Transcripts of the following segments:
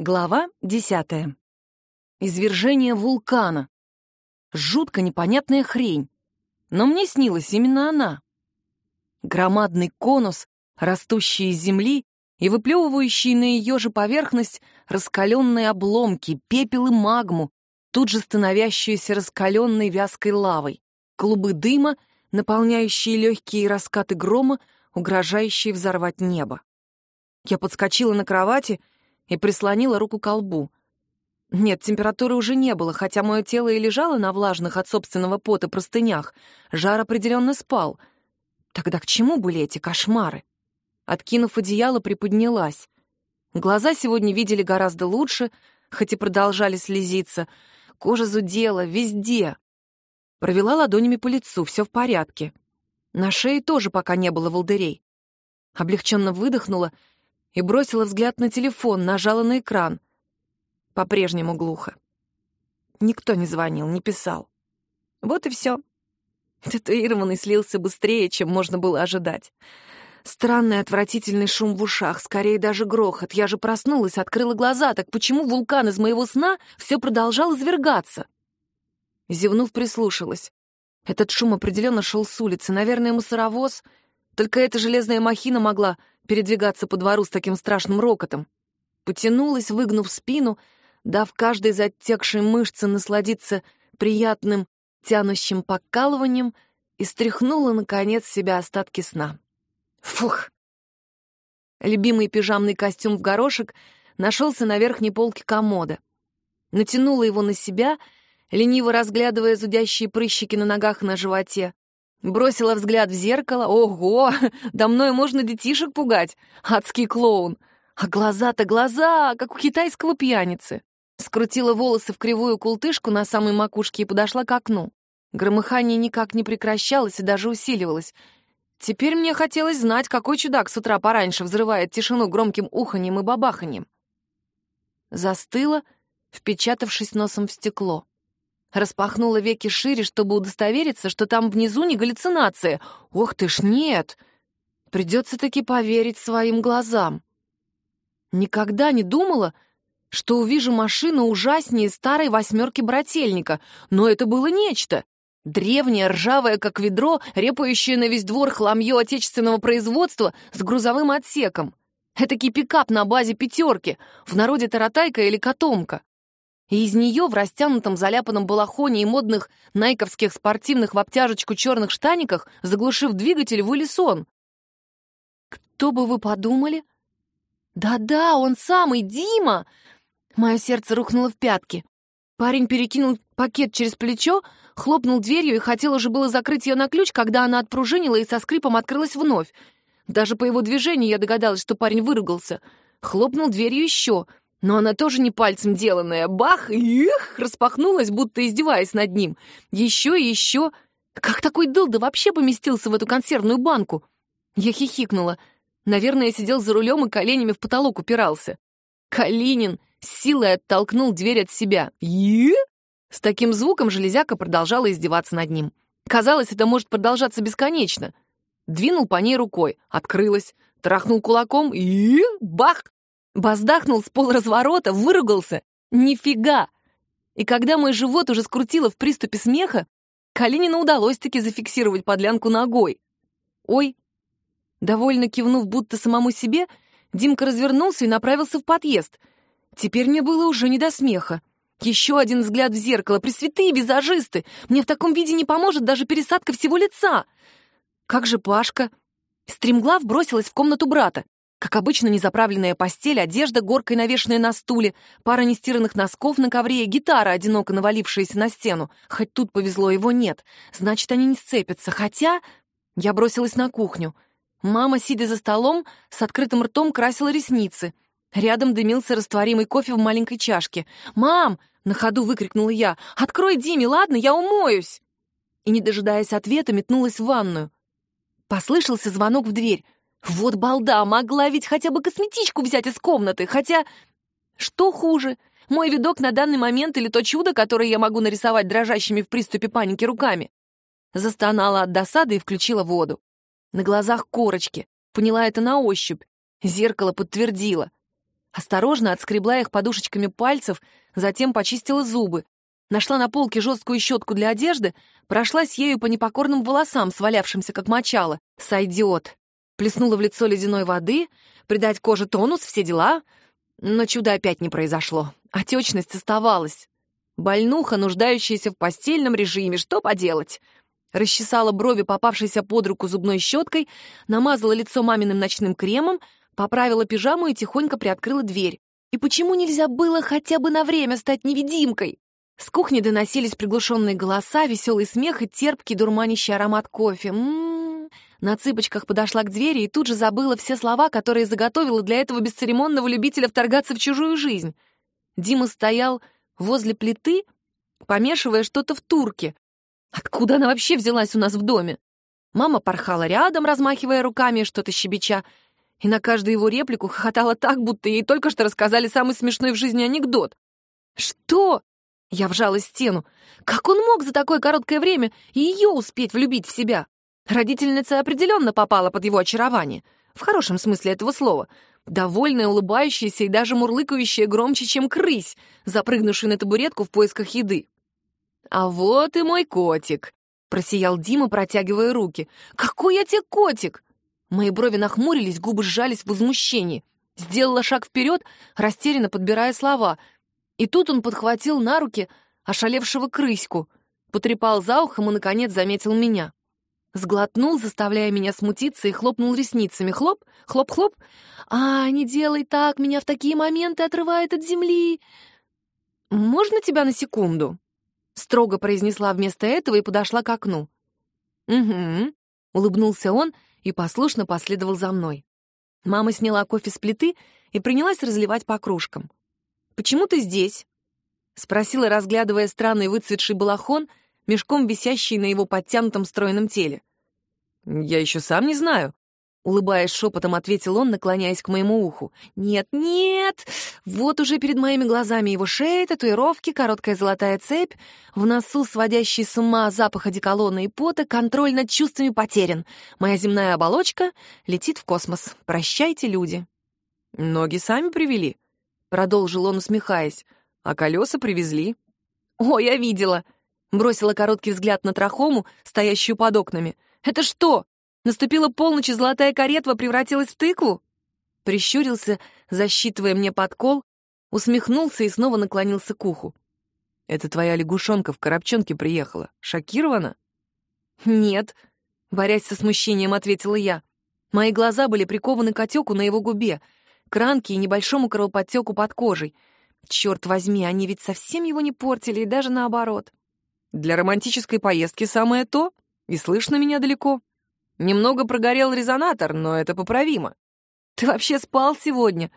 Глава десятая. Извержение вулкана. Жутко непонятная хрень. Но мне снилась именно она. Громадный конус, растущий из земли и выплевывающий на ее же поверхность раскаленные обломки, пепел и магму, тут же становящиеся раскаленной вязкой лавой, клубы дыма, наполняющие легкие раскаты грома, угрожающие взорвать небо. Я подскочила на кровати — и прислонила руку к лбу. Нет, температуры уже не было, хотя мое тело и лежало на влажных от собственного пота простынях. Жар определенно спал. Тогда к чему были эти кошмары? Откинув одеяло, приподнялась. Глаза сегодня видели гораздо лучше, хоть и продолжали слезиться. Кожа зудела везде. Провела ладонями по лицу, все в порядке. На шее тоже пока не было волдырей. Облегченно выдохнула и бросила взгляд на телефон, нажала на экран. По-прежнему глухо. Никто не звонил, не писал. Вот и все. Татуированный слился быстрее, чем можно было ожидать. Странный отвратительный шум в ушах, скорее даже грохот. Я же проснулась, открыла глаза, так почему вулкан из моего сна все продолжал извергаться? Зевнув, прислушалась. Этот шум определенно шел с улицы, наверное, мусоровоз. Только эта железная махина могла передвигаться по двору с таким страшным рокотом. Потянулась, выгнув спину, дав каждой затекшей мышце насладиться приятным, тянущим покалыванием, и стряхнула, наконец, себя остатки сна. Фух! Любимый пижамный костюм в горошек нашелся на верхней полке комода. Натянула его на себя, лениво разглядывая зудящие прыщики на ногах и на животе. Бросила взгляд в зеркало. Ого, да мной можно детишек пугать. Адский клоун. А глаза-то глаза, как у китайского пьяницы. Скрутила волосы в кривую култышку на самой макушке и подошла к окну. Громыхание никак не прекращалось и даже усиливалось. Теперь мне хотелось знать, какой чудак с утра пораньше взрывает тишину громким уханьем и бабаханьем. Застыла, впечатавшись носом в стекло. Распахнула веки шире, чтобы удостовериться, что там внизу не галлюцинация. Ох ты ж, нет! Придется таки поверить своим глазам. Никогда не думала, что увижу машину ужаснее старой восьмерки брательника, но это было нечто. Древнее, ржавое, как ведро, репающее на весь двор хламье отечественного производства с грузовым отсеком. Этакий пикап на базе пятерки, в народе таратайка или котомка и из нее в растянутом заляпанном балахоне и модных найковских спортивных в обтяжечку черных штаниках, заглушив двигатель, вылез он. Кто бы вы подумали? Да-да, он самый, Дима! Мое сердце рухнуло в пятки. Парень перекинул пакет через плечо, хлопнул дверью и хотел уже было закрыть ее на ключ, когда она отпружинила и со скрипом открылась вновь. Даже по его движению я догадалась, что парень выругался. Хлопнул дверью еще — но она тоже не пальцем деланная. Бах! Их! Распахнулась, будто издеваясь над ним. Еще и еще. Как такой дылда вообще поместился в эту консервную банку? Я хихикнула. Наверное, сидел за рулем и коленями в потолок упирался. Калинин с силой оттолкнул дверь от себя. И? С таким звуком железяка продолжала издеваться над ним. Казалось, это может продолжаться бесконечно. Двинул по ней рукой, открылась, трахнул кулаком и... Бах! Боздахнул с полразворота, выругался. Нифига! И когда мой живот уже скрутило в приступе смеха, Калинину удалось-таки зафиксировать подлянку ногой. «Ой!» Довольно кивнув будто самому себе, Димка развернулся и направился в подъезд. Теперь мне было уже не до смеха. Еще один взгляд в зеркало. Пресвятые визажисты! Мне в таком виде не поможет даже пересадка всего лица. Как же Пашка? Стремглав бросилась в комнату брата. Как обычно, незаправленная постель, одежда, горкой навешенная на стуле, пара нестиранных носков на ковре, гитара, одиноко навалившаяся на стену. Хоть тут повезло, его нет. Значит, они не сцепятся. Хотя... Я бросилась на кухню. Мама, сидя за столом, с открытым ртом красила ресницы. Рядом дымился растворимый кофе в маленькой чашке. «Мам!» — на ходу выкрикнула я. «Открой Диме, ладно? Я умоюсь!» И, не дожидаясь ответа, метнулась в ванную. Послышался звонок в дверь. Вот балда, могла ведь хотя бы косметичку взять из комнаты, хотя... Что хуже, мой видок на данный момент или то чудо, которое я могу нарисовать дрожащими в приступе паники руками? Застонала от досады и включила воду. На глазах корочки. Поняла это на ощупь. Зеркало подтвердило. Осторожно отскребла их подушечками пальцев, затем почистила зубы. Нашла на полке жесткую щетку для одежды, прошлась ею по непокорным волосам, свалявшимся как мочало. Сойдет. Плеснула в лицо ледяной воды, придать коже тонус, все дела. Но чуда опять не произошло. Отечность оставалась. Больнуха, нуждающаяся в постельном режиме, что поделать? Расчесала брови, попавшейся под руку зубной щеткой, намазала лицо маминым ночным кремом, поправила пижаму и тихонько приоткрыла дверь. И почему нельзя было хотя бы на время стать невидимкой? С кухни доносились приглушенные голоса, веселый смех и терпкий дурманящий аромат кофе. М -м -м. На цыпочках подошла к двери и тут же забыла все слова, которые заготовила для этого бесцеремонного любителя вторгаться в чужую жизнь. Дима стоял возле плиты, помешивая что-то в турке. Откуда она вообще взялась у нас в доме? Мама порхала рядом, размахивая руками, что-то щебеча, и на каждую его реплику хохотала так, будто ей только что рассказали самый смешной в жизни анекдот. «Что?» Я вжала стену. Как он мог за такое короткое время ее успеть влюбить в себя? Родительница определенно попала под его очарование. В хорошем смысле этого слова. Довольная, улыбающаяся и даже мурлыкающая громче, чем крысь, запрыгнувшая на табуретку в поисках еды. «А вот и мой котик», — просиял Дима, протягивая руки. «Какой я тебе котик!» Мои брови нахмурились, губы сжались в возмущении. Сделала шаг вперед, растерянно подбирая слова. И тут он подхватил на руки ошалевшего крыську, потрепал за ухом и, наконец, заметил меня. Сглотнул, заставляя меня смутиться, и хлопнул ресницами. Хлоп, хлоп-хлоп. «А, не делай так, меня в такие моменты отрывает от земли!» «Можно тебя на секунду?» Строго произнесла вместо этого и подошла к окну. «Угу», — улыбнулся он и послушно последовал за мной. Мама сняла кофе с плиты и принялась разливать по кружкам. «Почему ты здесь?» — спросила, разглядывая странный выцветший балахон, мешком висящий на его подтянутом стройном теле. «Я еще сам не знаю», Улыбаясь шепотом, ответил он, наклоняясь к моему уху. «Нет, нет! Вот уже перед моими глазами его шея, татуировки, короткая золотая цепь, в носу сводящий с ума запах одеколона и пота, контроль над чувствами потерян. Моя земная оболочка летит в космос. Прощайте, люди!» «Ноги сами привели», — продолжил он, усмехаясь, «а колеса привезли». «О, я видела!» — бросила короткий взгляд на трахому, стоящую под окнами. «Это что, Наступила полночь, и золотая каретва превратилась в тыкву? Прищурился, засчитывая мне подкол, усмехнулся и снова наклонился к уху. «Это твоя лягушонка в коробчонке приехала. Шокирована?» «Нет», — борясь со смущением, ответила я. Мои глаза были прикованы к отеку на его губе, к ранке и небольшому кровоподтеку под кожей. Черт возьми, они ведь совсем его не портили, и даже наоборот. «Для романтической поездки самое то, и слышно меня далеко», Немного прогорел резонатор, но это поправимо. Ты вообще спал сегодня?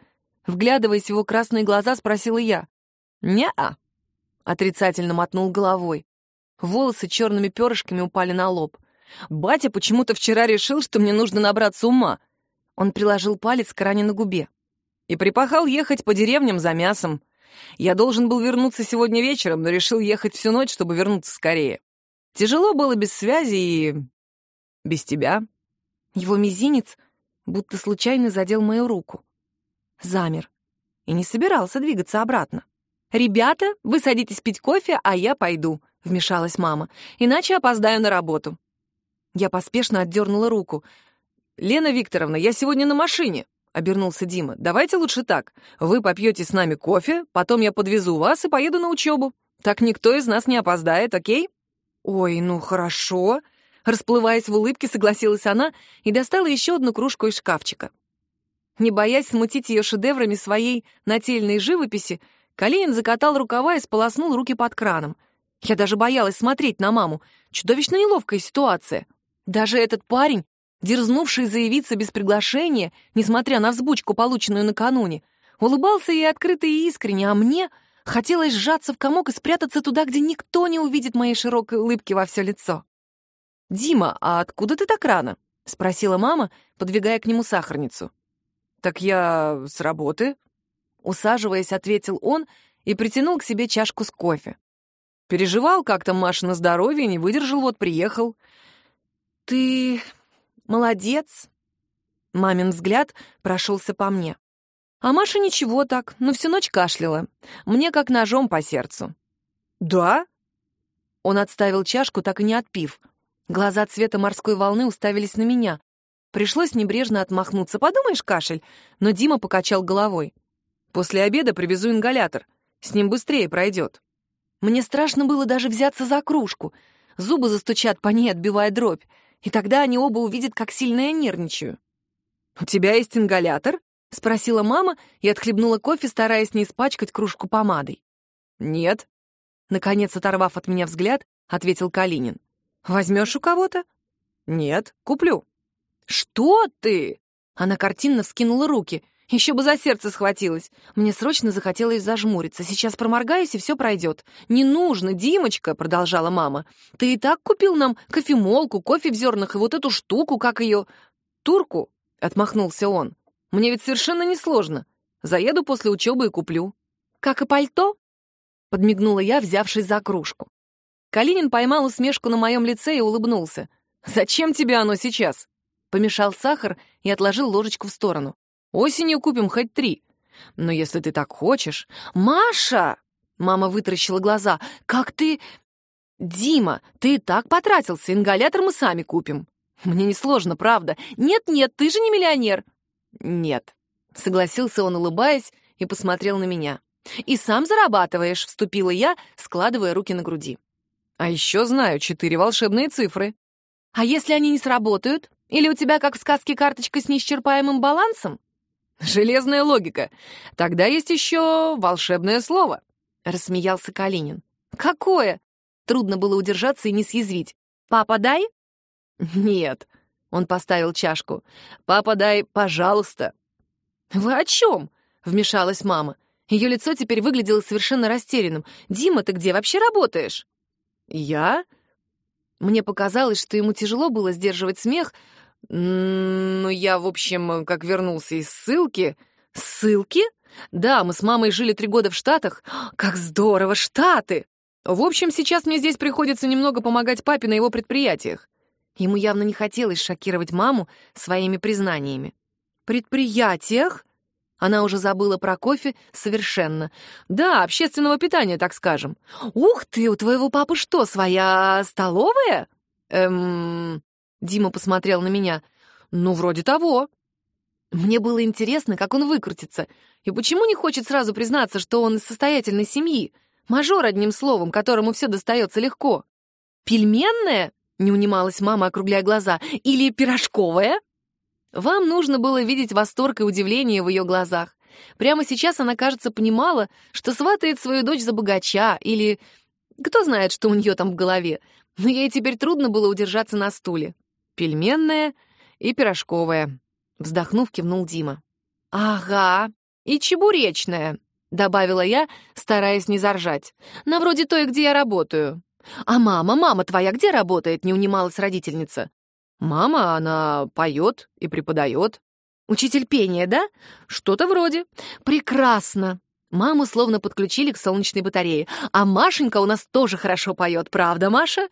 Вглядываясь в его красные глаза, спросила я. «Не-а», — отрицательно мотнул головой. Волосы черными перышками упали на лоб. «Батя почему-то вчера решил, что мне нужно набраться ума». Он приложил палец к ране на губе. И припахал ехать по деревням за мясом. Я должен был вернуться сегодня вечером, но решил ехать всю ночь, чтобы вернуться скорее. Тяжело было без связи и без тебя?» Его мизинец будто случайно задел мою руку. Замер и не собирался двигаться обратно. «Ребята, вы садитесь пить кофе, а я пойду», — вмешалась мама, «иначе опоздаю на работу». Я поспешно отдернула руку. «Лена Викторовна, я сегодня на машине», — обернулся Дима. «Давайте лучше так. Вы попьете с нами кофе, потом я подвезу вас и поеду на учебу. Так никто из нас не опоздает, окей?» «Ой, ну хорошо», Расплываясь в улыбке, согласилась она и достала еще одну кружку из шкафчика. Не боясь смутить ее шедеврами своей нательной живописи, Калинин закатал рукава и сполоснул руки под краном. Я даже боялась смотреть на маму. Чудовищно неловкая ситуация. Даже этот парень, дерзнувший заявиться без приглашения, несмотря на взбучку, полученную накануне, улыбался ей открыто и искренне, а мне хотелось сжаться в комок и спрятаться туда, где никто не увидит моей широкой улыбки во все лицо. «Дима, а откуда ты так рано?» — спросила мама, подвигая к нему сахарницу. «Так я с работы», — усаживаясь, ответил он и притянул к себе чашку с кофе. «Переживал как-то Маша на здоровье, не выдержал, вот приехал». «Ты молодец», — мамин взгляд прошелся по мне. А Маша ничего так, но всю ночь кашляла. Мне как ножом по сердцу. «Да?» Он отставил чашку, так и не отпив. Глаза цвета морской волны уставились на меня. Пришлось небрежно отмахнуться. «Подумаешь, кашель!» Но Дима покачал головой. «После обеда привезу ингалятор. С ним быстрее пройдет». Мне страшно было даже взяться за кружку. Зубы застучат по ней, отбивая дробь. И тогда они оба увидят, как сильно я нервничаю. «У тебя есть ингалятор?» — спросила мама и отхлебнула кофе, стараясь не испачкать кружку помадой. «Нет». Наконец, оторвав от меня взгляд, ответил Калинин. «Возьмешь у кого-то?» «Нет, куплю». «Что ты?» Она картинно вскинула руки. Еще бы за сердце схватилась. Мне срочно захотелось зажмуриться. Сейчас проморгаюсь, и все пройдет. «Не нужно, Димочка», — продолжала мама. «Ты и так купил нам кофемолку, кофе в зернах и вот эту штуку, как ее...» «Турку?» — отмахнулся он. Мне ведь совершенно несложно. Заеду после учебы и куплю. Как и пальто?» Подмигнула я, взявшись за кружку. Калинин поймал усмешку на моем лице и улыбнулся. «Зачем тебе оно сейчас?» Помешал сахар и отложил ложечку в сторону. «Осенью купим хоть три. Но если ты так хочешь...» «Маша!» Мама вытаращила глаза. «Как ты...» «Дима, ты и так потратился, ингалятор мы сами купим». «Мне несложно, правда. Нет-нет, ты же не миллионер. «Нет», — согласился он, улыбаясь, и посмотрел на меня. «И сам зарабатываешь», — вступила я, складывая руки на груди. «А еще знаю четыре волшебные цифры». «А если они не сработают? Или у тебя, как в сказке, карточка с неисчерпаемым балансом?» «Железная логика. Тогда есть еще волшебное слово», — рассмеялся Калинин. «Какое?» Трудно было удержаться и не съязвить. «Папа, дай?» «Нет», он поставил чашку. «Папа, дай, пожалуйста». «Вы о чем?» — вмешалась мама. Ее лицо теперь выглядело совершенно растерянным. «Дима, ты где вообще работаешь?» «Я?» Мне показалось, что ему тяжело было сдерживать смех, но я, в общем, как вернулся из ссылки... Ссылки? Да, мы с мамой жили три года в Штатах. Как здорово, Штаты! В общем, сейчас мне здесь приходится немного помогать папе на его предприятиях. Ему явно не хотелось шокировать маму своими признаниями. «Предприятиях?» Она уже забыла про кофе совершенно. «Да, общественного питания, так скажем». «Ух ты, у твоего папы что, своя столовая?» «Эм...» Дима посмотрел на меня. «Ну, вроде того». Мне было интересно, как он выкрутится, и почему не хочет сразу признаться, что он из состоятельной семьи, мажор, одним словом, которому все достается легко. «Пельменная?» Не унималась мама, округляя глаза. «Или пирожковая?» Вам нужно было видеть восторг и удивление в ее глазах. Прямо сейчас она, кажется, понимала, что сватает свою дочь за богача, или... Кто знает, что у нее там в голове. Но ей теперь трудно было удержаться на стуле. Пельменная и пирожковая. Вздохнув, кивнул Дима. «Ага, и чебуречная», — добавила я, стараясь не заржать. «На вроде той, где я работаю». «А мама, мама твоя где работает?» — не унималась родительница. «Мама, она поет и преподает». «Учитель пения, да?» «Что-то вроде». «Прекрасно!» Маму словно подключили к солнечной батарее. «А Машенька у нас тоже хорошо поет, правда, Маша?»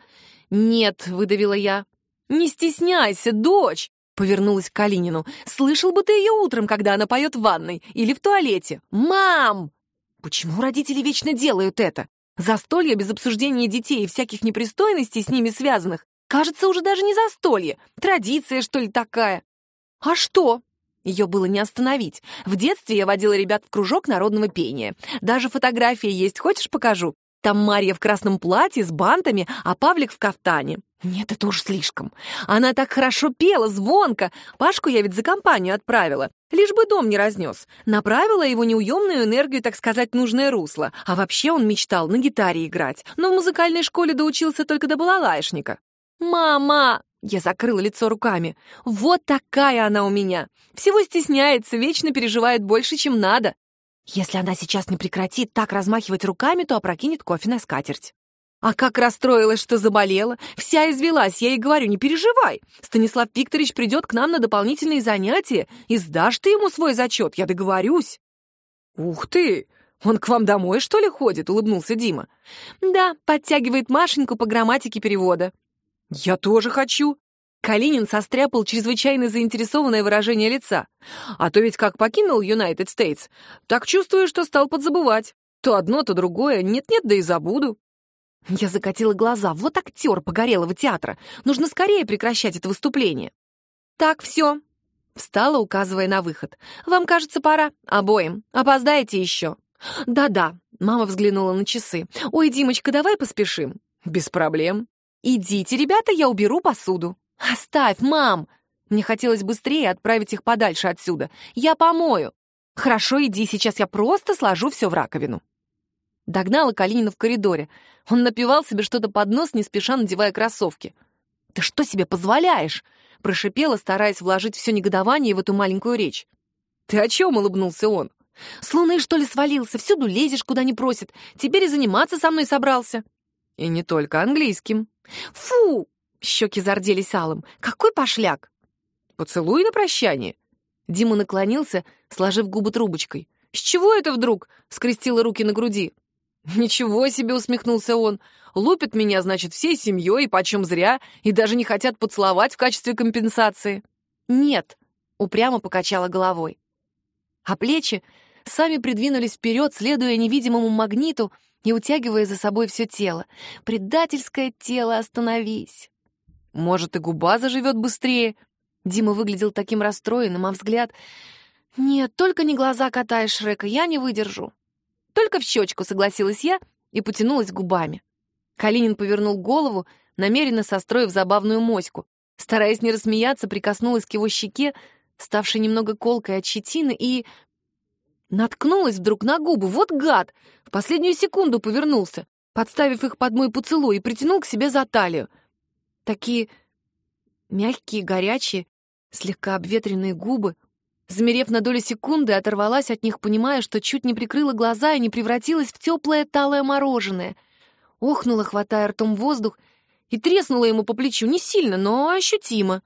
«Нет», — выдавила я. «Не стесняйся, дочь!» — повернулась к Калинину. «Слышал бы ты ее утром, когда она поет в ванной или в туалете. Мам!» «Почему родители вечно делают это? Застолье без обсуждения детей и всяких непристойностей с ними связанных кажется уже даже не застолье, традиция, что ли, такая. А что? Ее было не остановить. В детстве я водила ребят в кружок народного пения. Даже фотография есть, хочешь покажу? Там Марья в красном платье с бантами, а Павлик в кафтане. Нет, это уж слишком. Она так хорошо пела, звонко. Пашку я ведь за компанию отправила. Лишь бы дом не разнес. Направила его неуемную энергию, так сказать, нужное русло. А вообще он мечтал на гитаре играть. Но в музыкальной школе доучился только до балалайшника. «Мама!» Я закрыла лицо руками. «Вот такая она у меня! Всего стесняется, вечно переживает больше, чем надо. Если она сейчас не прекратит так размахивать руками, то опрокинет кофе на скатерть. А как расстроилась, что заболела. Вся извелась, я ей говорю, не переживай. Станислав Викторович придет к нам на дополнительные занятия, и сдашь ты ему свой зачет, я договорюсь. Ух ты! Он к вам домой, что ли, ходит? Улыбнулся Дима. Да, подтягивает Машеньку по грамматике перевода. Я тоже хочу. Калинин состряпал чрезвычайно заинтересованное выражение лица. А то ведь как покинул Юнайтед Стейтс, так чувствую, что стал подзабывать. То одно, то другое. Нет-нет, да и забуду. Я закатила глаза. Вот актер погорелого театра. Нужно скорее прекращать это выступление. Так, все. Встала, указывая на выход. Вам, кажется, пора. Обоим. Опоздаете еще. Да-да. Мама взглянула на часы. Ой, Димочка, давай поспешим. Без проблем. Идите, ребята, я уберу посуду. Оставь, мам. Мне хотелось быстрее отправить их подальше отсюда. Я помою. Хорошо, иди, сейчас я просто сложу все в раковину. Догнала Калинина в коридоре. Он напивал себе что-то под нос, не спеша надевая кроссовки. «Ты что себе позволяешь?» — прошипела, стараясь вложить все негодование в эту маленькую речь. «Ты о чем?» — улыбнулся он. «С луны, что ли, свалился? Всюду лезешь, куда не просит. Теперь и заниматься со мной собрался». «И не только английским». «Фу!» — щеки зарделись алым. «Какой пошляк!» «Поцелуй на прощание». Дима наклонился, сложив губы трубочкой. «С чего это вдруг?» — скрестила руки на груди. «Ничего себе!» — усмехнулся он. «Лупят меня, значит, всей семьей, почем зря, и даже не хотят поцеловать в качестве компенсации». «Нет», — упрямо покачала головой. А плечи сами придвинулись вперед, следуя невидимому магниту и утягивая за собой все тело. «Предательское тело, остановись!» «Может, и губа заживет быстрее?» Дима выглядел таким расстроенным, а взгляд... «Нет, только не глаза катаешь, Шрека, я не выдержу». Только в щечку согласилась я и потянулась губами. Калинин повернул голову, намеренно состроив забавную моську. Стараясь не рассмеяться, прикоснулась к его щеке, ставшей немного колкой от щетины, и... Наткнулась вдруг на губы. Вот гад! В последнюю секунду повернулся, подставив их под мой поцелуй, и притянул к себе за талию. Такие мягкие, горячие, слегка обветренные губы, Замерев на долю секунды, оторвалась от них, понимая, что чуть не прикрыла глаза и не превратилась в теплое талое мороженое. Охнула, хватая ртом воздух, и треснула ему по плечу не сильно, но ощутимо.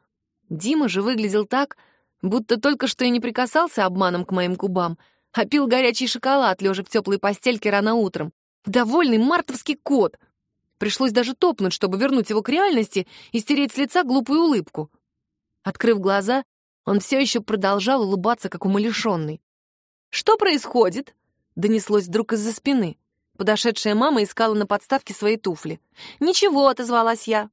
Дима же выглядел так, будто только что и не прикасался обманом к моим губам, а пил горячий шоколад, лежа в теплой постельке рано утром. Довольный мартовский кот. Пришлось даже топнуть, чтобы вернуть его к реальности и стереть с лица глупую улыбку. Открыв глаза, он все еще продолжал улыбаться, как умалишенный. «Что происходит?» — донеслось вдруг из-за спины. Подошедшая мама искала на подставке свои туфли. «Ничего», — отозвалась я.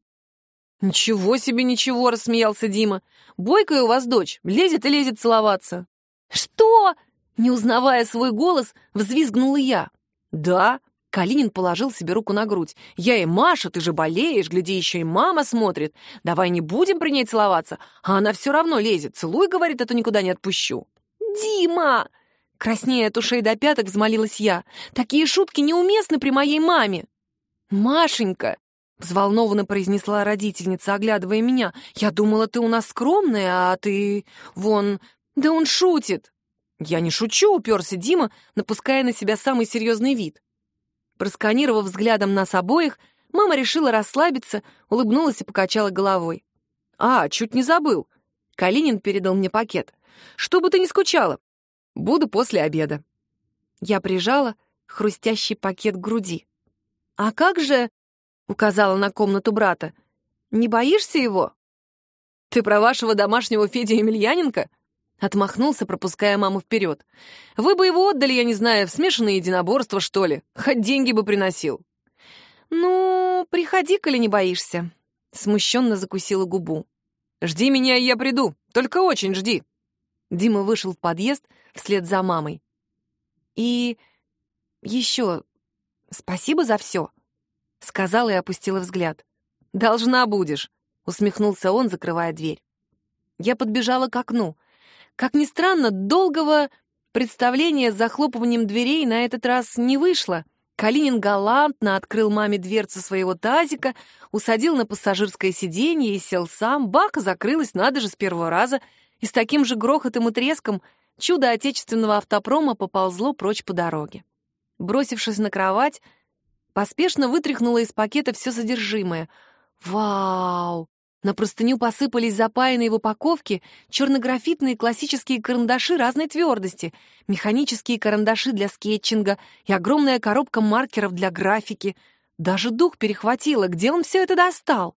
«Ничего себе, ничего!» — рассмеялся Дима. «Бойкая у вас дочь, лезет и лезет целоваться». «Что?» — не узнавая свой голос, взвизгнула я. «Да», Калинин положил себе руку на грудь. «Я и Маша, ты же болеешь, гляди, еще и мама смотрит. Давай не будем при ней целоваться, а она все равно лезет. Целуй, говорит, это никуда не отпущу». «Дима!» Краснея от ушей до пяток, взмолилась я. «Такие шутки неуместны при моей маме!» «Машенька!» — взволнованно произнесла родительница, оглядывая меня. «Я думала, ты у нас скромная, а ты... вон... Да он шутит!» «Я не шучу», — уперся Дима, напуская на себя самый серьезный вид. Просканировав взглядом нас обоих, мама решила расслабиться, улыбнулась и покачала головой. «А, чуть не забыл». Калинин передал мне пакет. «Что бы ты ни скучала. Буду после обеда». Я прижала хрустящий пакет к груди. «А как же...» — указала на комнату брата. «Не боишься его?» «Ты про вашего домашнего Федя Емельяненко?» Отмахнулся, пропуская маму вперед. «Вы бы его отдали, я не знаю, в смешанное единоборство, что ли. Хоть деньги бы приносил». «Ну, приходи, коли не боишься». Смущенно закусила губу. «Жди меня, и я приду. Только очень жди». Дима вышел в подъезд вслед за мамой. «И еще спасибо за все», — сказала и опустила взгляд. «Должна будешь», — усмехнулся он, закрывая дверь. Я подбежала к окну — как ни странно, долгого представления с захлопыванием дверей на этот раз не вышло. Калинин галантно открыл маме дверцу своего тазика, усадил на пассажирское сиденье и сел сам. Бака закрылась, надо же, с первого раза. И с таким же грохотом и треском чудо отечественного автопрома поползло прочь по дороге. Бросившись на кровать, поспешно вытряхнула из пакета все содержимое. Вау! На простыню посыпались запаянные в упаковке чернографитные классические карандаши разной твердости, механические карандаши для скетчинга и огромная коробка маркеров для графики. Даже дух перехватило, где он все это достал.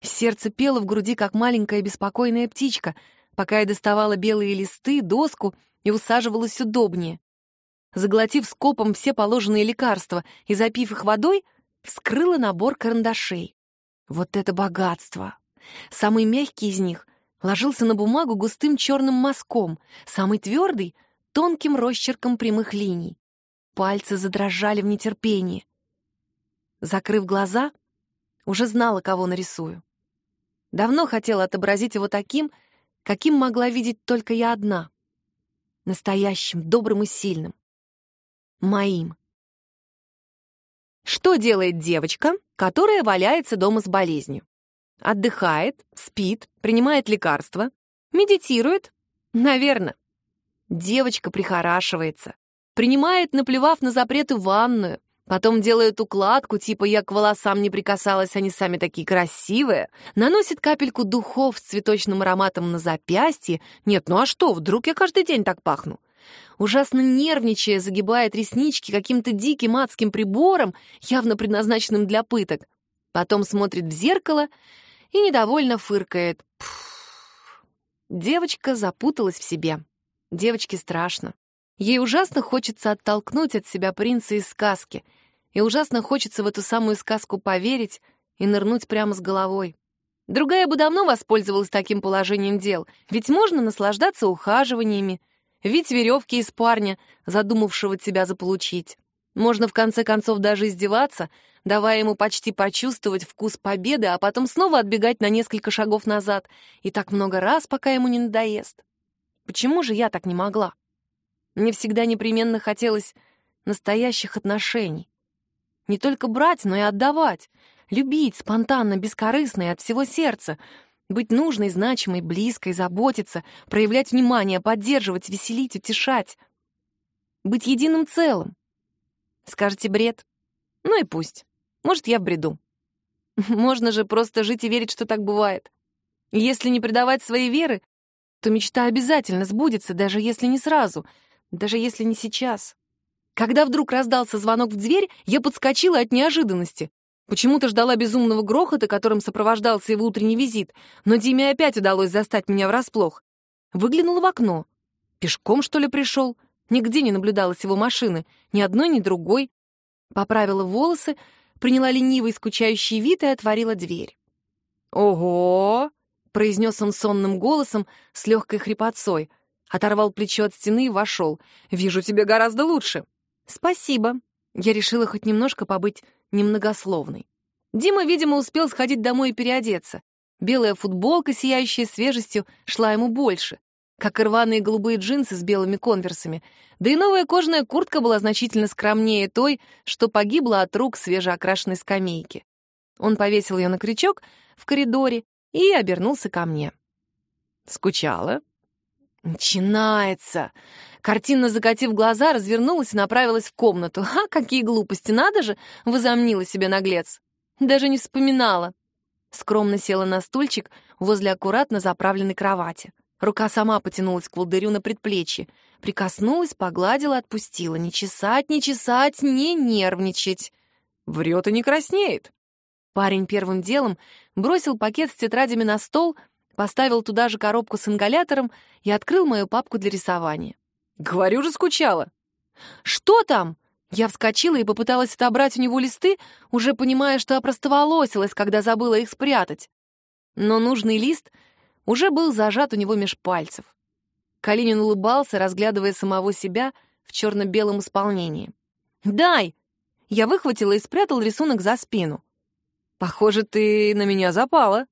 Сердце пело в груди, как маленькая беспокойная птичка, пока я доставала белые листы, доску и усаживалась удобнее. Заглотив скопом все положенные лекарства и запив их водой, вскрыла набор карандашей. Вот это богатство! Самый мягкий из них ложился на бумагу густым черным мазком, самый твердый — тонким росчерком прямых линий. Пальцы задрожали в нетерпении. Закрыв глаза, уже знала, кого нарисую. Давно хотела отобразить его таким, каким могла видеть только я одна. Настоящим, добрым и сильным. Моим. Что делает девочка, которая валяется дома с болезнью? Отдыхает, спит, принимает лекарства, медитирует? Наверное. Девочка прихорашивается, принимает, наплевав на запреты, ванную, Потом делает укладку, типа я к волосам не прикасалась, они сами такие красивые. Наносит капельку духов с цветочным ароматом на запястье. Нет, ну а что, вдруг я каждый день так пахну? Ужасно нервничая, загибает реснички каким-то диким адским прибором, явно предназначенным для пыток. Потом смотрит в зеркало и недовольно фыркает. Девочка запуталась в себе. Девочке страшно. Ей ужасно хочется оттолкнуть от себя принца из сказки, и ужасно хочется в эту самую сказку поверить и нырнуть прямо с головой. Другая бы давно воспользовалась таким положением дел, ведь можно наслаждаться ухаживаниями, ведь веревки из парня, задумавшего тебя заполучить. Можно в конце концов даже издеваться, давая ему почти почувствовать вкус победы, а потом снова отбегать на несколько шагов назад, и так много раз, пока ему не надоест. Почему же я так не могла? Мне всегда непременно хотелось настоящих отношений. Не только брать, но и отдавать. Любить спонтанно, бескорыстно и от всего сердца. Быть нужной, значимой, близкой, заботиться, проявлять внимание, поддерживать, веселить, утешать. Быть единым целым. Скажете, бред? Ну и пусть. Может, я в бреду. Можно же просто жить и верить, что так бывает. Если не предавать своей веры, то мечта обязательно сбудется, даже если не сразу — даже если не сейчас. Когда вдруг раздался звонок в дверь, я подскочила от неожиданности. Почему-то ждала безумного грохота, которым сопровождался его утренний визит, но Диме опять удалось застать меня врасплох. Выглянула в окно. Пешком, что ли, пришел? Нигде не наблюдалось его машины, ни одной, ни другой. Поправила волосы, приняла ленивый, скучающий вид и отворила дверь. «Ого!» — произнес он сонным голосом с легкой хрипотцой. Оторвал плечо от стены и вошел. «Вижу, тебе гораздо лучше». «Спасибо». Я решила хоть немножко побыть немногословной. Дима, видимо, успел сходить домой и переодеться. Белая футболка, сияющая свежестью, шла ему больше, как и рваные голубые джинсы с белыми конверсами. Да и новая кожаная куртка была значительно скромнее той, что погибла от рук свежеокрашенной скамейки. Он повесил ее на крючок в коридоре и обернулся ко мне. «Скучала?» Начинается. Картина, закатив глаза, развернулась и направилась в комнату. А, какие глупости, надо же, возомнила себе наглец. Даже не вспоминала. Скромно села на стульчик возле аккуратно заправленной кровати. Рука сама потянулась к волдырю на предплечье. Прикоснулась, погладила, отпустила. Не чесать, не чесать, не нервничать. Врет и не краснеет. Парень первым делом бросил пакет с тетрадями на стол — поставил туда же коробку с ингалятором и открыл мою папку для рисования. «Говорю же, скучала!» «Что там?» Я вскочила и попыталась отобрать у него листы, уже понимая, что опростоволосилась, когда забыла их спрятать. Но нужный лист уже был зажат у него меж пальцев. Калинин улыбался, разглядывая самого себя в черно-белом исполнении. «Дай!» Я выхватила и спрятал рисунок за спину. «Похоже, ты на меня запала».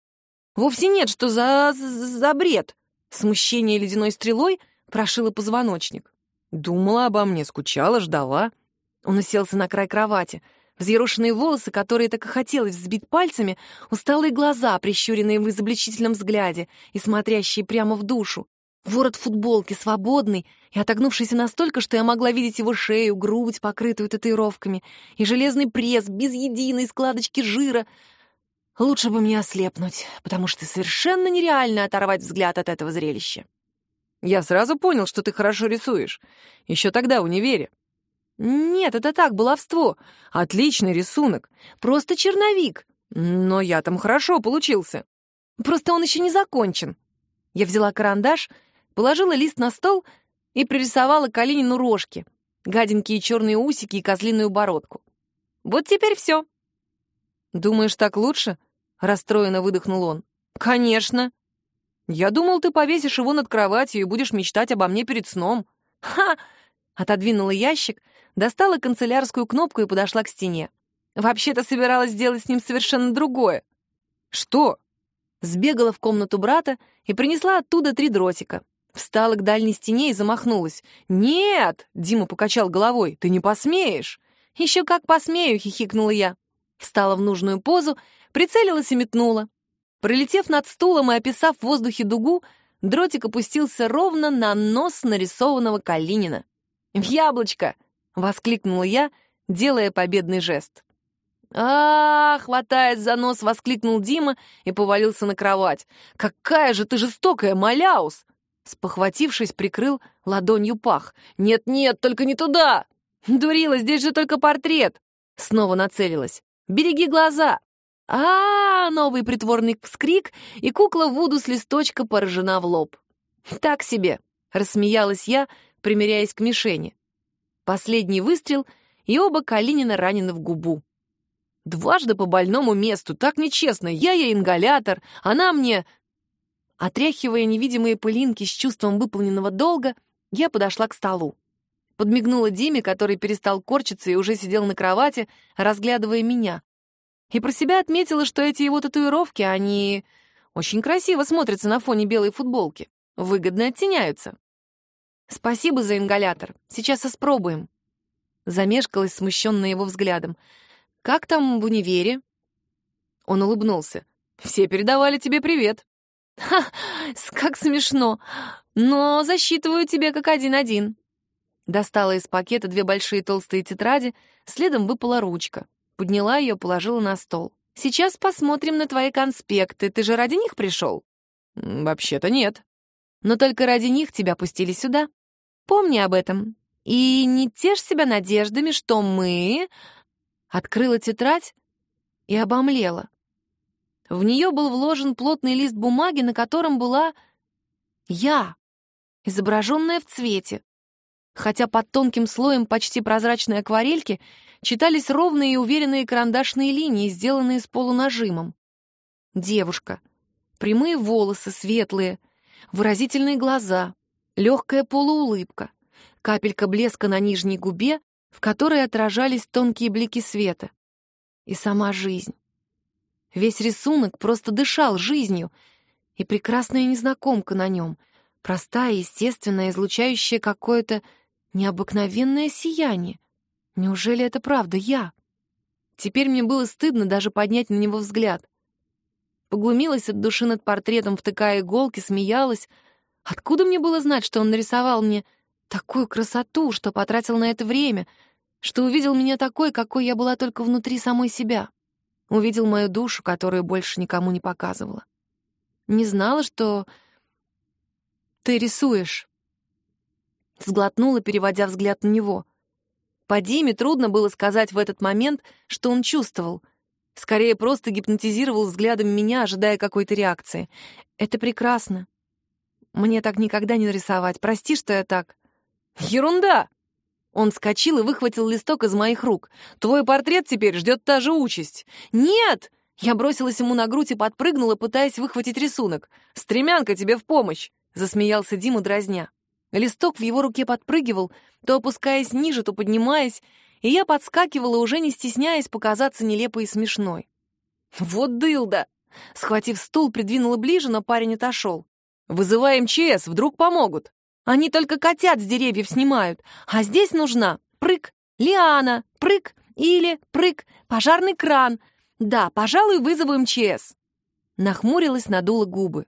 Вовсе нет, что за... за бред. Смущение ледяной стрелой прошило позвоночник. Думала обо мне, скучала, ждала. Он уселся на край кровати. Взъерошенные волосы, которые так и хотелось взбить пальцами, усталые глаза, прищуренные в изобличительном взгляде и смотрящие прямо в душу. Ворот футболки свободный и отогнувшийся настолько, что я могла видеть его шею, грудь, покрытую татуировками, и железный пресс без единой складочки жира, Лучше бы мне ослепнуть, потому что совершенно нереально оторвать взгляд от этого зрелища. Я сразу понял, что ты хорошо рисуешь. Еще тогда в универе. Нет, это так, баловство. Отличный рисунок. Просто черновик. Но я там хорошо получился. Просто он еще не закончен. Я взяла карандаш, положила лист на стол и пририсовала Калинину рожки, гаденькие черные усики и козлиную бородку. Вот теперь все. «Думаешь, так лучше?» — расстроенно выдохнул он. «Конечно. Я думал, ты повесишь его над кроватью и будешь мечтать обо мне перед сном». «Ха!» — отодвинула ящик, достала канцелярскую кнопку и подошла к стене. Вообще-то собиралась сделать с ним совершенно другое. «Что?» Сбегала в комнату брата и принесла оттуда три дротика. Встала к дальней стене и замахнулась. «Нет!» — Дима покачал головой. «Ты не посмеешь!» «Еще как посмею!» — хихикнула я. Встала в нужную позу, прицелилась и метнула. Пролетев над стулом и описав в воздухе дугу, дротик опустился ровно на нос нарисованного Калинина. «В яблочко!» — воскликнула я, делая победный жест. а, хватает за нос!» — воскликнул Дима и повалился на кровать. «Какая же ты жестокая, Маляус!» Спохватившись, прикрыл ладонью пах. «Нет-нет, только не туда!» «Дурила, здесь же только портрет!» Снова нацелилась. «Береги глаза!» А, новый притворный вскрик, и кукла Вуду с листочка поражена в лоб. «Так себе!» — рассмеялась я, примеряясь к мишени. Последний выстрел, и оба Калинина ранены в губу. Дважды по больному месту, так нечестно. Я ей ингалятор, она мне... Отряхивая невидимые пылинки с чувством выполненного долга, я подошла к столу. Подмигнула Диме, который перестал корчиться и уже сидел на кровати, разглядывая меня. И про себя отметила, что эти его татуировки, они очень красиво смотрятся на фоне белой футболки, выгодно оттеняются. «Спасибо за ингалятор. Сейчас испробуем». Замешкалась, смущенная его взглядом. «Как там в универе?» Он улыбнулся. «Все передавали тебе привет». «Ха, как смешно! Но засчитываю тебе как один-один». Достала из пакета две большие толстые тетради, следом выпала ручка. Подняла ее, положила на стол. «Сейчас посмотрим на твои конспекты. Ты же ради них пришел?» «Вообще-то нет». «Но только ради них тебя пустили сюда. Помни об этом. И не тешь себя надеждами, что мы...» Открыла тетрадь и обомлела. В нее был вложен плотный лист бумаги, на котором была я, изображенная в цвете хотя под тонким слоем почти прозрачной акварельки читались ровные и уверенные карандашные линии, сделанные с полунажимом. Девушка. Прямые волосы, светлые, выразительные глаза, легкая полуулыбка, капелька блеска на нижней губе, в которой отражались тонкие блики света. И сама жизнь. Весь рисунок просто дышал жизнью, и прекрасная незнакомка на нем, простая, естественная, излучающая какое-то Необыкновенное сияние. Неужели это правда я? Теперь мне было стыдно даже поднять на него взгляд. Поглумилась от души над портретом, втыкая иголки, смеялась. Откуда мне было знать, что он нарисовал мне такую красоту, что потратил на это время, что увидел меня такой, какой я была только внутри самой себя? Увидел мою душу, которую больше никому не показывала. Не знала, что ты рисуешь. Сглотнула, переводя взгляд на него. По Диме трудно было сказать в этот момент, что он чувствовал. Скорее, просто гипнотизировал взглядом меня, ожидая какой-то реакции. «Это прекрасно. Мне так никогда не нарисовать. Прости, что я так». «Ерунда!» Он вскочил и выхватил листок из моих рук. «Твой портрет теперь ждет та же участь». «Нет!» Я бросилась ему на грудь и подпрыгнула, пытаясь выхватить рисунок. «Стремянка тебе в помощь!» — засмеялся Дима, дразня. Листок в его руке подпрыгивал, то опускаясь ниже, то поднимаясь, и я подскакивала, уже не стесняясь показаться нелепой и смешной. «Вот дылда!» Схватив стул, придвинула ближе, но парень отошел. «Вызываем МЧС, вдруг помогут. Они только котят с деревьев снимают, а здесь нужна прыг, лиана, прыг или прыг, пожарный кран. Да, пожалуй, вызову МЧС». Нахмурилась, надула губы.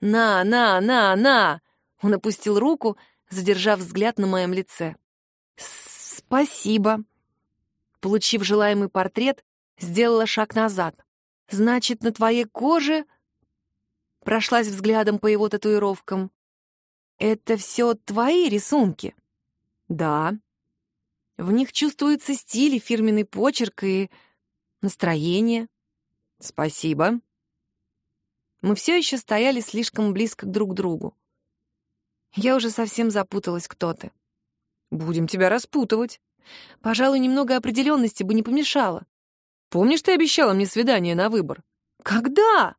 «На, на, на, на!» Он опустил руку, задержав взгляд на моем лице. «Спасибо». Получив желаемый портрет, сделала шаг назад. «Значит, на твоей коже...» Прошлась взглядом по его татуировкам. «Это все твои рисунки?» «Да». В них чувствуется стиль и фирменный почерк, и настроение. Спасибо. Мы все еще стояли слишком близко друг к другу. Я уже совсем запуталась, кто ты. Будем тебя распутывать. Пожалуй, немного определенности бы не помешало. Помнишь, ты обещала мне свидание на выбор? Когда?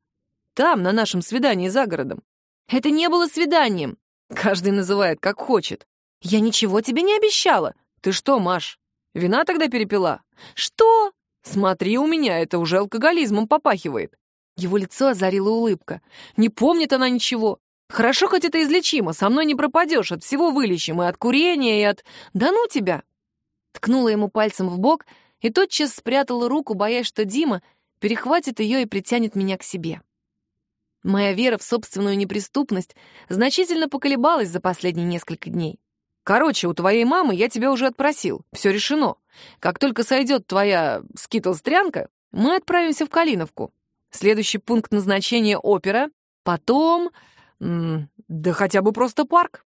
Там, на нашем свидании за городом. Это не было свиданием. Каждый называет, как хочет. Я ничего тебе не обещала. Ты что, Маш, вина тогда перепила? Что? Смотри, у меня это уже алкоголизмом попахивает. Его лицо озарила улыбка. Не помнит она ничего. Хорошо, хоть это излечимо, со мной не пропадешь, от всего вылечим, и от курения, и от... Да ну тебя!» Ткнула ему пальцем в бок и тотчас спрятала руку, боясь, что Дима перехватит ее и притянет меня к себе. Моя вера в собственную неприступность значительно поколебалась за последние несколько дней. «Короче, у твоей мамы я тебя уже отпросил, все решено. Как только сойдет твоя скитл-стрянка, мы отправимся в Калиновку. Следующий пункт назначения — опера, потом... да хотя бы просто парк.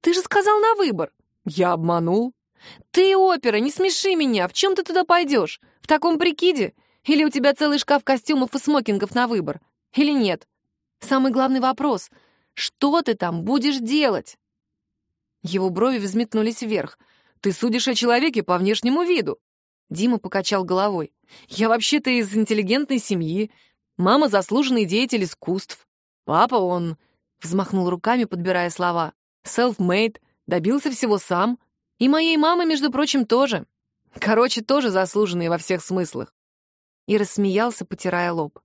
Ты же сказал на выбор. Я обманул. Ты опера, не смеши меня. В чем ты туда пойдешь? В таком прикиде? Или у тебя целый шкаф костюмов и смокингов на выбор? Или нет? Самый главный вопрос — что ты там будешь делать? Его брови взметнулись вверх. Ты судишь о человеке по внешнему виду. Дима покачал головой. Я вообще-то из интеллигентной семьи. Мама — заслуженный деятель искусств. Папа, он... Взмахнул руками, подбирая слова. Self-made, добился всего сам. И моей мамы, между прочим, тоже. Короче, тоже заслуженные во всех смыслах. И рассмеялся, потирая лоб.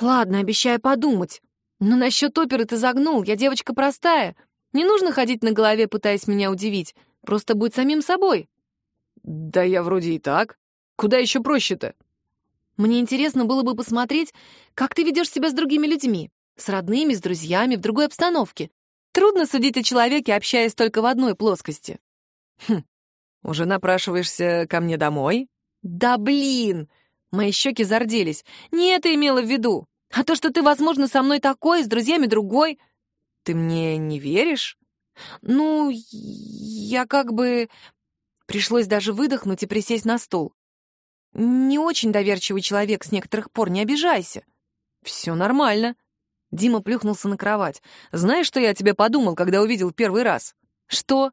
Ладно, обещаю подумать. Но насчет оперы ты загнул, я девочка простая. Не нужно ходить на голове, пытаясь меня удивить. Просто будь самим собой. Да я вроде и так. Куда еще проще-то? Мне интересно было бы посмотреть, как ты ведешь себя с другими людьми. С родными, с друзьями, в другой обстановке. Трудно судить о человеке, общаясь только в одной плоскости. Хм, уже напрашиваешься ко мне домой? Да блин! Мои щеки зарделись. Не это имела в виду. А то, что ты, возможно, со мной такой, с друзьями другой. Ты мне не веришь? Ну, я как бы... Пришлось даже выдохнуть и присесть на стул. Не очень доверчивый человек с некоторых пор, не обижайся. Все нормально. Дима плюхнулся на кровать. «Знаешь, что я о тебе подумал, когда увидел первый раз?» «Что?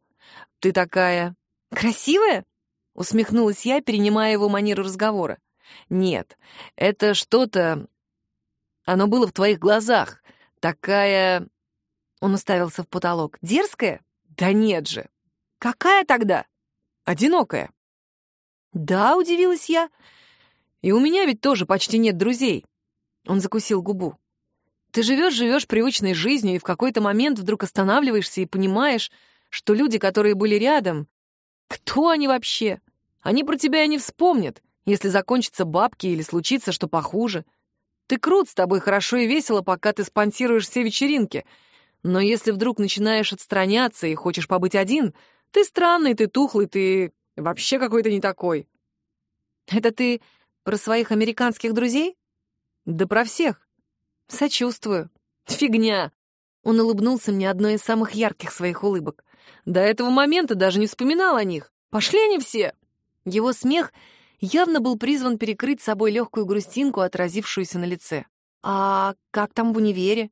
Ты такая... красивая?» Усмехнулась я, перенимая его манеру разговора. «Нет, это что-то... Оно было в твоих глазах. Такая...» Он уставился в потолок. «Дерзкая? Да нет же. Какая тогда? Одинокая». «Да», — удивилась я. «И у меня ведь тоже почти нет друзей». Он закусил губу. Ты живешь, живешь привычной жизнью, и в какой-то момент вдруг останавливаешься и понимаешь, что люди, которые были рядом, кто они вообще? Они про тебя и не вспомнят, если закончатся бабки или случится что похуже. Ты крут, с тобой хорошо и весело, пока ты спонсируешь все вечеринки. Но если вдруг начинаешь отстраняться и хочешь побыть один, ты странный, ты тухлый, ты вообще какой-то не такой. Это ты про своих американских друзей? Да про всех. «Сочувствую». «Фигня!» Он улыбнулся мне одной из самых ярких своих улыбок. До этого момента даже не вспоминал о них. Пошли они все! Его смех явно был призван перекрыть собой легкую грустинку, отразившуюся на лице. «А как там в универе?»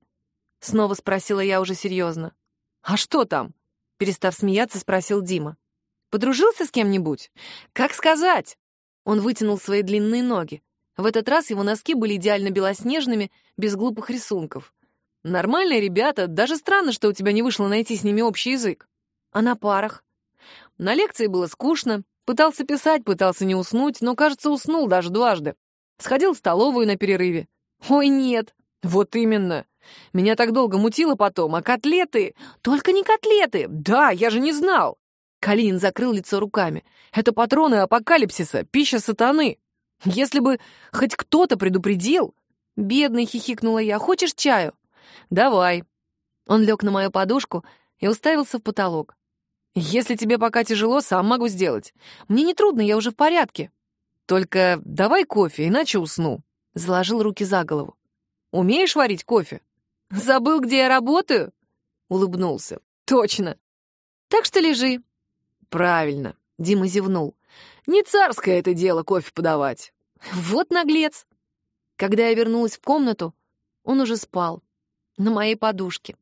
Снова спросила я уже серьезно. «А что там?» Перестав смеяться, спросил Дима. «Подружился с кем-нибудь?» «Как сказать?» Он вытянул свои длинные ноги. В этот раз его носки были идеально белоснежными, без глупых рисунков. Нормальные ребята, даже странно, что у тебя не вышло найти с ними общий язык. А на парах? На лекции было скучно, пытался писать, пытался не уснуть, но, кажется, уснул даже дважды. Сходил в столовую на перерыве. Ой, нет, вот именно. Меня так долго мутило потом, а котлеты... Только не котлеты! Да, я же не знал! Калинин закрыл лицо руками. Это патроны апокалипсиса, пища сатаны. Если бы хоть кто-то предупредил... Бедный, хихикнула я. Хочешь чаю? Давай. Он лег на мою подушку и уставился в потолок. Если тебе пока тяжело, сам могу сделать. Мне не трудно, я уже в порядке. Только давай кофе, иначе усну. Заложил руки за голову. Умеешь варить кофе? Забыл, где я работаю? Улыбнулся. Точно. Так что лежи. Правильно. Дима зевнул. Не царское это дело кофе подавать. Вот наглец. Когда я вернулась в комнату, он уже спал. На моей подушке.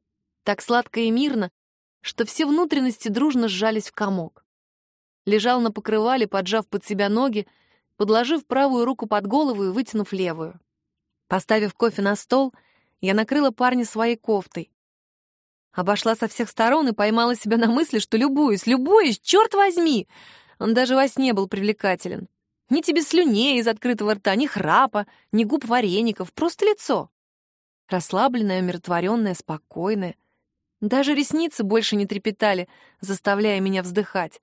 Так сладко и мирно, что все внутренности дружно сжались в комок. Лежал на покрывале, поджав под себя ноги, подложив правую руку под голову и вытянув левую. Поставив кофе на стол, я накрыла парня своей кофтой. Обошла со всех сторон и поймала себя на мысли, что любуюсь, любуюсь, черт возьми! Он даже во сне был привлекателен. Ни тебе слюней из открытого рта, ни храпа, ни губ вареников, просто лицо. Расслабленное, умиротворенное, спокойное. Даже ресницы больше не трепетали, заставляя меня вздыхать.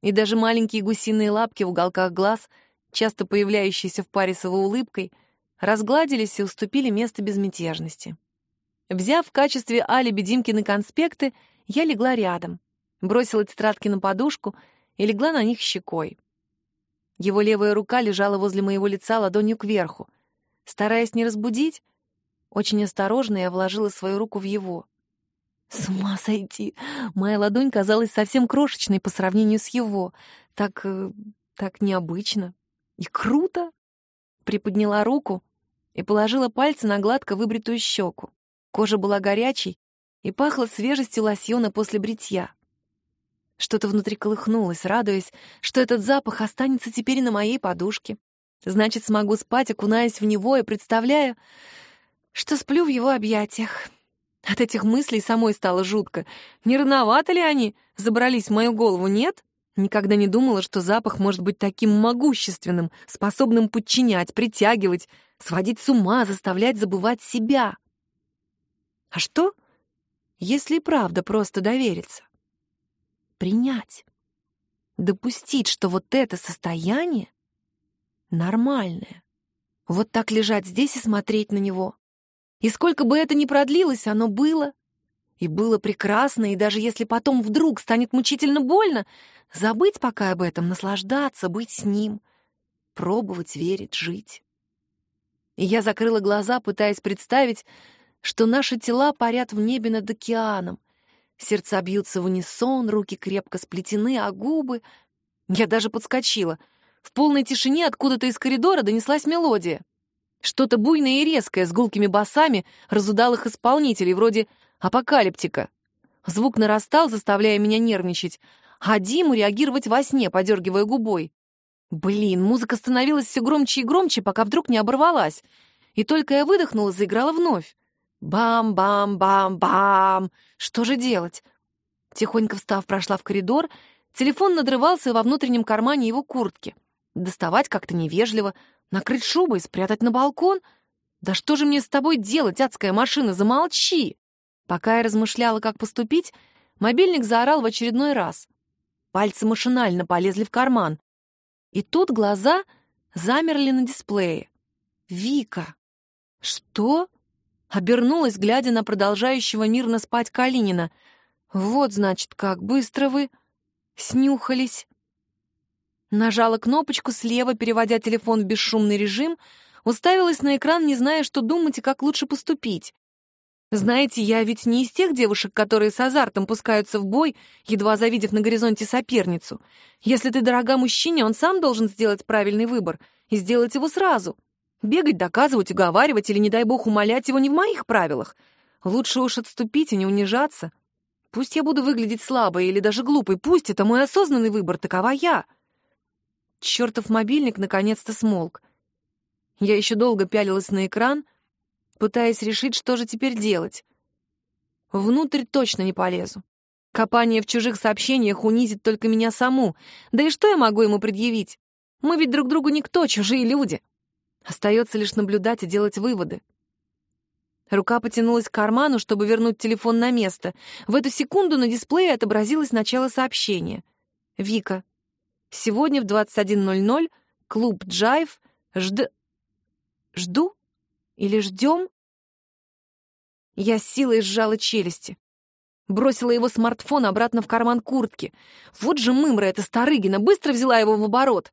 И даже маленькие гусиные лапки в уголках глаз, часто появляющиеся в паре с его улыбкой, разгладились и уступили место безмятежности. Взяв в качестве алиби Димкины конспекты, я легла рядом, бросила тетрадки на подушку и легла на них щекой. Его левая рука лежала возле моего лица ладонью кверху. Стараясь не разбудить, очень осторожно я вложила свою руку в его. С ума сойти! Моя ладонь казалась совсем крошечной по сравнению с его. Так... Э, так необычно. И круто! Приподняла руку, и положила пальцы на гладко выбритую щеку. Кожа была горячей и пахла свежестью лосьона после бритья. Что-то внутри колыхнулось, радуясь, что этот запах останется теперь и на моей подушке. Значит, смогу спать, окунаясь в него и представляя, что сплю в его объятиях. От этих мыслей самой стало жутко. Не рановато ли они забрались в мою голову, нет? Никогда не думала, что запах может быть таким могущественным, способным подчинять, притягивать, сводить с ума, заставлять забывать себя. А что, если правда просто довериться? Принять. Допустить, что вот это состояние нормальное. Вот так лежать здесь и смотреть на него. И сколько бы это ни продлилось, оно было. И было прекрасно, и даже если потом вдруг станет мучительно больно, забыть пока об этом, наслаждаться, быть с ним, пробовать, верить, жить. И я закрыла глаза, пытаясь представить, что наши тела парят в небе над океаном. Сердца бьются в унисон, руки крепко сплетены, а губы... Я даже подскочила. В полной тишине откуда-то из коридора донеслась мелодия. Что-то буйное и резкое, с гулкими басами разудалых исполнителей, вроде «Апокалиптика». Звук нарастал, заставляя меня нервничать, а Диму реагировать во сне, подергивая губой. Блин, музыка становилась все громче и громче, пока вдруг не оборвалась. И только я выдохнула, заиграла вновь. Бам-бам-бам-бам! Что же делать? Тихонько встав, прошла в коридор. Телефон надрывался во внутреннем кармане его куртки. Доставать как-то невежливо, накрыть шубой, спрятать на балкон. Да что же мне с тобой делать, адская машина, замолчи! Пока я размышляла, как поступить, мобильник заорал в очередной раз. Пальцы машинально полезли в карман. И тут глаза замерли на дисплее. «Вика!» «Что?» Обернулась, глядя на продолжающего мирно спать Калинина. «Вот, значит, как быстро вы снюхались!» Нажала кнопочку слева, переводя телефон в бесшумный режим, уставилась на экран, не зная, что думать и как лучше поступить. Знаете, я ведь не из тех девушек, которые с азартом пускаются в бой, едва завидев на горизонте соперницу. Если ты дорога мужчине, он сам должен сделать правильный выбор и сделать его сразу. Бегать, доказывать, уговаривать или, не дай бог, умолять его не в моих правилах. Лучше уж отступить и не унижаться. Пусть я буду выглядеть слабой или даже глупой, пусть это мой осознанный выбор, такова я. Чертов мобильник наконец-то смолк. Я еще долго пялилась на экран, пытаясь решить, что же теперь делать. Внутрь точно не полезу. Копание в чужих сообщениях унизит только меня саму. Да и что я могу ему предъявить? Мы ведь друг другу никто, чужие люди. Остается лишь наблюдать и делать выводы. Рука потянулась к карману, чтобы вернуть телефон на место. В эту секунду на дисплее отобразилось начало сообщения. «Вика, сегодня в 21.00 клуб «Джайв» жд... Жду? Или ждем? Я с силой сжала челюсти. Бросила его смартфон обратно в карман куртки. Вот же мымра эта Старыгина, быстро взяла его в оборот.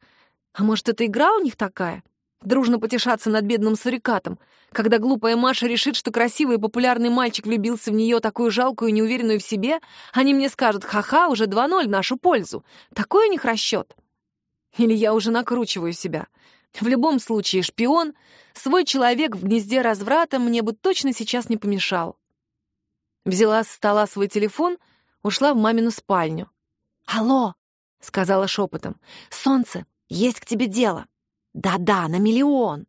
А может, это игра у них такая? дружно потешаться над бедным сурикатом, когда глупая Маша решит, что красивый и популярный мальчик влюбился в нее такую жалкую и неуверенную в себе, они мне скажут «Ха-ха, уже 2-0 в нашу пользу». Такой у них расчет. Или я уже накручиваю себя. В любом случае, шпион, свой человек в гнезде разврата мне бы точно сейчас не помешал. Взяла с стола свой телефон, ушла в мамину спальню. «Алло!» — сказала шепотом. «Солнце, есть к тебе дело!» Да-да, на миллион.